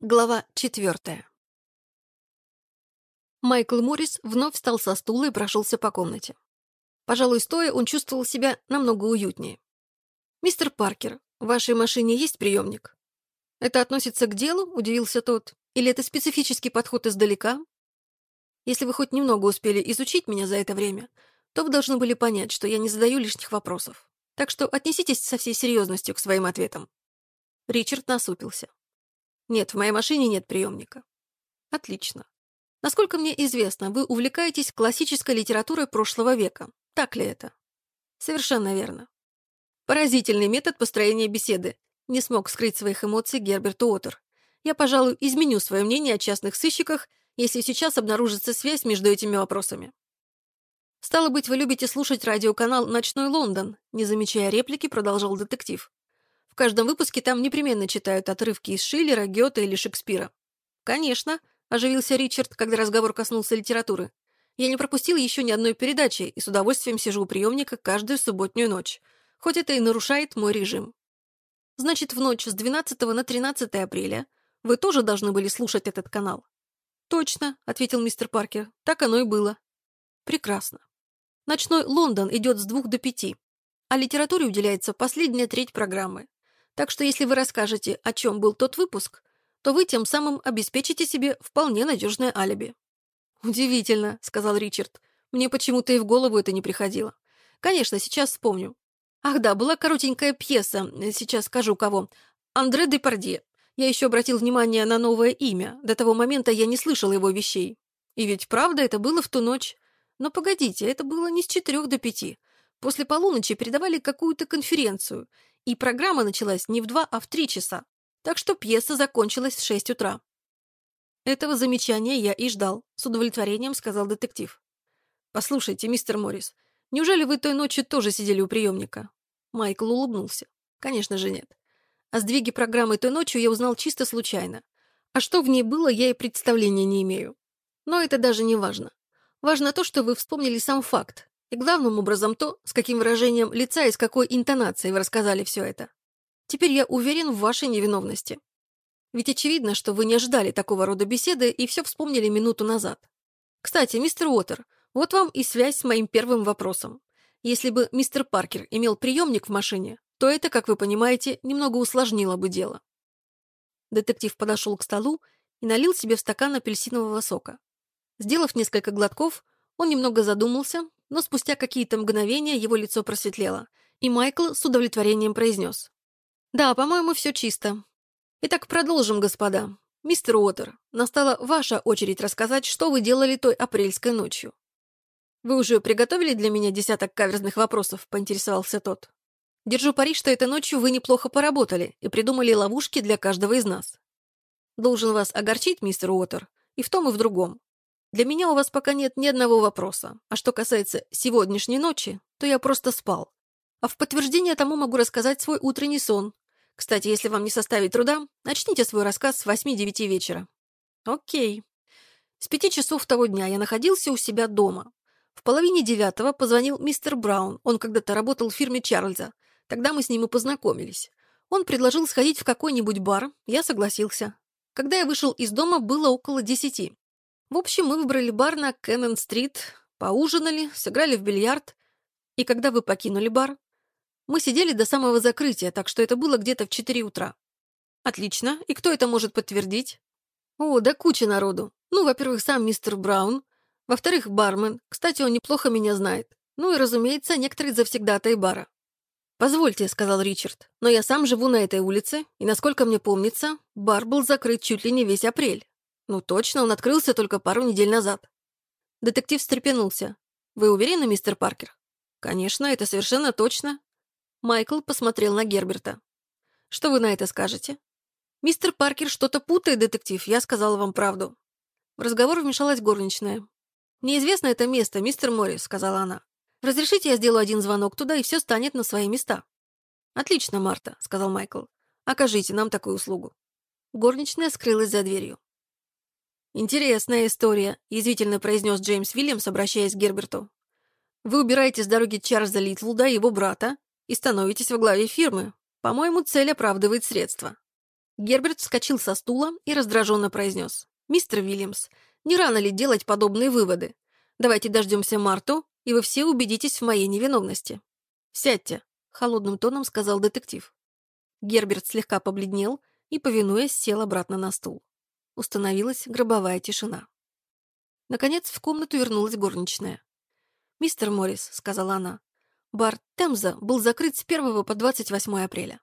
Глава четвертая. Майкл Моррис вновь встал со стула и прошелся по комнате. Пожалуй, стоя, он чувствовал себя намного уютнее. «Мистер Паркер, в вашей машине есть приемник?» «Это относится к делу?» — удивился тот. «Или это специфический подход издалека?» «Если вы хоть немного успели изучить меня за это время, то вы должны были понять, что я не задаю лишних вопросов. Так что отнеситесь со всей серьезностью к своим ответам». Ричард насупился. Нет, в моей машине нет приемника. Отлично. Насколько мне известно, вы увлекаетесь классической литературой прошлого века. Так ли это? Совершенно верно. Поразительный метод построения беседы. Не смог скрыть своих эмоций Герберт Уотер. Я, пожалуй, изменю свое мнение о частных сыщиках, если сейчас обнаружится связь между этими вопросами. «Стало быть, вы любите слушать радиоканал «Ночной Лондон», не замечая реплики, продолжал детектив каждом выпуске там непременно читают отрывки из Шиллера, Гёте или Шекспира. «Конечно», — оживился Ричард, когда разговор коснулся литературы. «Я не пропустил еще ни одной передачи и с удовольствием сижу у приемника каждую субботнюю ночь, хоть это и нарушает мой режим». «Значит, в ночь с 12 на 13 апреля вы тоже должны были слушать этот канал?» «Точно», — ответил мистер Паркер, — «так оно и было». «Прекрасно. Ночной Лондон идет с двух до пяти, а литературе уделяется последняя треть программы. Так что если вы расскажете, о чем был тот выпуск, то вы тем самым обеспечите себе вполне надежное алиби». «Удивительно», — сказал Ричард. «Мне почему-то и в голову это не приходило. Конечно, сейчас вспомню. Ах да, была коротенькая пьеса, сейчас скажу кого. Андре Депардье. Я еще обратил внимание на новое имя. До того момента я не слышал его вещей. И ведь правда это было в ту ночь. Но погодите, это было не с четырех до пяти. После полуночи передавали какую-то конференцию, и программа началась не в два, а в три часа, так что пьеса закончилась в шесть утра. Этого замечания я и ждал, с удовлетворением сказал детектив. «Послушайте, мистер Моррис, неужели вы той ночью тоже сидели у приемника?» Майкл улыбнулся. «Конечно же нет. О сдвиге программы той ночью я узнал чисто случайно. А что в ней было, я и представления не имею. Но это даже не важно. Важно то, что вы вспомнили сам факт, и главным образом то, с каким выражением лица и с какой интонацией вы рассказали все это. Теперь я уверен в вашей невиновности. Ведь очевидно, что вы не ожидали такого рода беседы и все вспомнили минуту назад. Кстати, мистер Уотер, вот вам и связь с моим первым вопросом. Если бы мистер Паркер имел приемник в машине, то это, как вы понимаете, немного усложнило бы дело. Детектив подошел к столу и налил себе в стакан апельсинового сока. Сделав несколько глотков, он немного задумался, но спустя какие-то мгновения его лицо просветлело, и Майкл с удовлетворением произнес. «Да, по-моему, все чисто. Итак, продолжим, господа. Мистер Уотер, настала ваша очередь рассказать, что вы делали той апрельской ночью». «Вы уже приготовили для меня десяток каверзных вопросов?» — поинтересовался тот. «Держу пари, что этой ночью вы неплохо поработали и придумали ловушки для каждого из нас. Должен вас огорчить, мистер Уотер, и в том, и в другом. Для меня у вас пока нет ни одного вопроса. А что касается сегодняшней ночи, то я просто спал. А в подтверждение тому могу рассказать свой утренний сон. Кстати, если вам не составит труда, начните свой рассказ с 8-9 вечера. Окей. С пяти часов того дня я находился у себя дома. В половине девятого позвонил мистер Браун. Он когда-то работал в фирме Чарльза. Тогда мы с ним и познакомились. Он предложил сходить в какой-нибудь бар. Я согласился. Когда я вышел из дома, было около десяти. В общем, мы выбрали бар на Кеннон-стрит, поужинали, сыграли в бильярд. И когда вы покинули бар, мы сидели до самого закрытия, так что это было где-то в 4 утра. Отлично. И кто это может подтвердить? О, да куча народу. Ну, во-первых, сам мистер Браун. Во-вторых, бармен. Кстати, он неплохо меня знает. Ну и, разумеется, некоторые завсегдатые бара. «Позвольте», — сказал Ричард, — «но я сам живу на этой улице, и, насколько мне помнится, бар был закрыт чуть ли не весь апрель. «Ну точно, он открылся только пару недель назад». Детектив встрепенулся. «Вы уверены, мистер Паркер?» «Конечно, это совершенно точно». Майкл посмотрел на Герберта. «Что вы на это скажете?» «Мистер Паркер что-то путает, детектив, я сказала вам правду». В разговор вмешалась горничная. «Мне известно это место, мистер Моррис», — сказала она. «Разрешите я сделаю один звонок туда, и все станет на свои места». «Отлично, Марта», — сказал Майкл. «Окажите нам такую услугу». Горничная скрылась за дверью. «Интересная история», — язвительно произнес Джеймс Вильямс, обращаясь к Герберту. «Вы убираете с дороги Чарльза Литлда, его брата, и становитесь во главе фирмы. По-моему, цель оправдывает средства». Герберт вскочил со стула и раздраженно произнес. «Мистер Вильямс, не рано ли делать подобные выводы? Давайте дождемся Марту, и вы все убедитесь в моей невиновности». «Сядьте», — холодным тоном сказал детектив. Герберт слегка побледнел и, повинуясь, сел обратно на стул. Установилась гробовая тишина. Наконец в комнату вернулась горничная. «Мистер Моррис», — сказала она, — «бар Темза был закрыт с 1 по 28 апреля.